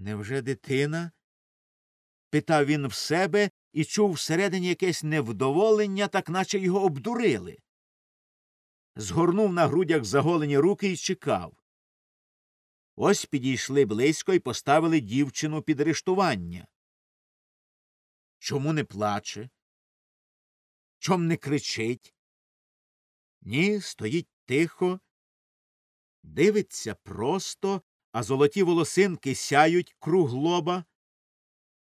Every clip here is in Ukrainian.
Невже дитина? питав він в себе і чув всередині якесь невдоволення, так наче його обдурили. Згорнув на грудях заголені руки і чекав. Ось підійшли близько і поставили дівчину під арештування. Чому не плаче? Чом не кричить? Ні, стоїть тихо, дивиться просто, а золоті волосинки сяють круг лоба.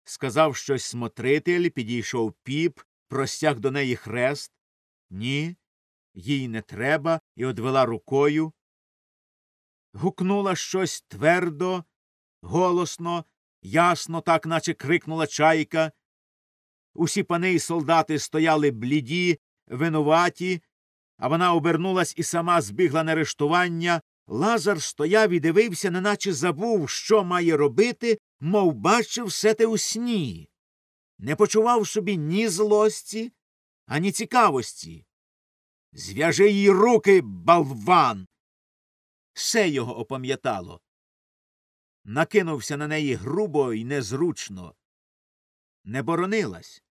Сказав щось смотритель, підійшов піп, простяг до неї хрест. Ні, їй не треба, і одвела рукою. Гукнула щось твердо, голосно, ясно, так наче крикнула чайка. Усі пани й солдати стояли бліді, винуваті, а вона обернулась і сама збігла на арештування. Лазар стояв і дивився, неначе забув, що має робити, мов бачив все те у сні. Не почував собі ні злості, ані цікавості. Зв'яжи їй руки, балван. Все його опам'ятало. Накинувся на неї грубо і незручно. Не боронилась.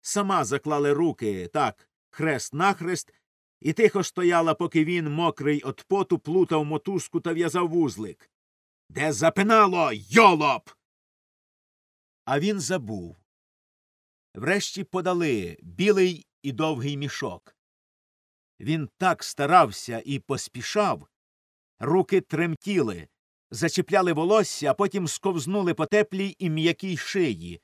Сама заклали руки так, хрест нахрест, і тихо стояла, поки він, мокрий от поту, плутав мотузку та в'язав вузлик. Де запинало, йолоп. А він забув. Врешті подали білий і довгий мішок. Він так старався і поспішав. Руки тремтіли, зачіпляли волосся, а потім сковзнули по теплій і м'якій шиї.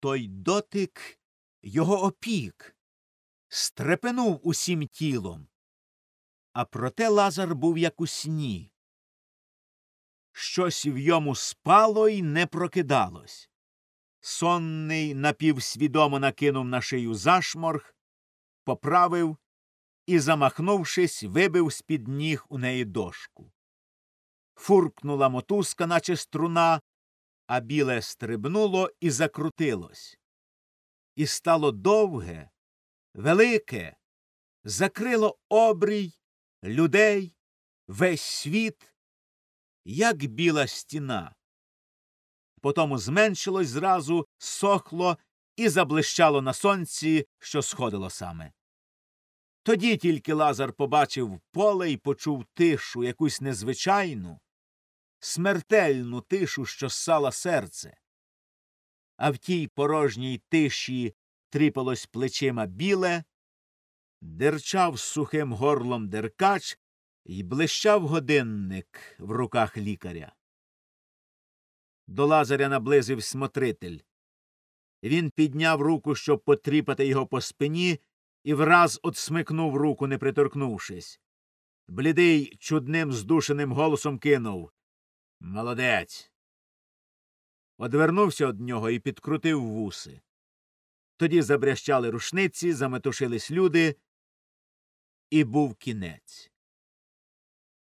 Той дотик його опік, стрепенув усім тілом. А проте Лазар був як у сні. Щось в йому спало й не прокидалось. Сонний напівсвідомо накинув на шию зашморг, поправив і, замахнувшись, вибив з під ніг у неї дошку. Фуркнула мотузка, наче струна, а біле стрибнуло і закрутилось. І стало довге, велике, закрило обрій, людей, весь світ, як біла стіна. Потому зменшилось зразу, сохло і заблищало на сонці, що сходило саме. Тоді тільки Лазар побачив поле і почув тишу, якусь незвичайну, смертельну тишу, що ссала серце. А в тій порожній тиші тріпалось плечима біле, дерчав сухим горлом деркач і блищав годинник в руках лікаря. До Лазаря наблизив смотритель. Він підняв руку, щоб потріпати його по спині, і враз отсмикнув руку, не приторкнувшись. Блідий чудним здушеним голосом кинув Молодець. Одвернувся од нього і підкрутив вуси. Тоді забрящали рушниці, заметушились люди, і був кінець.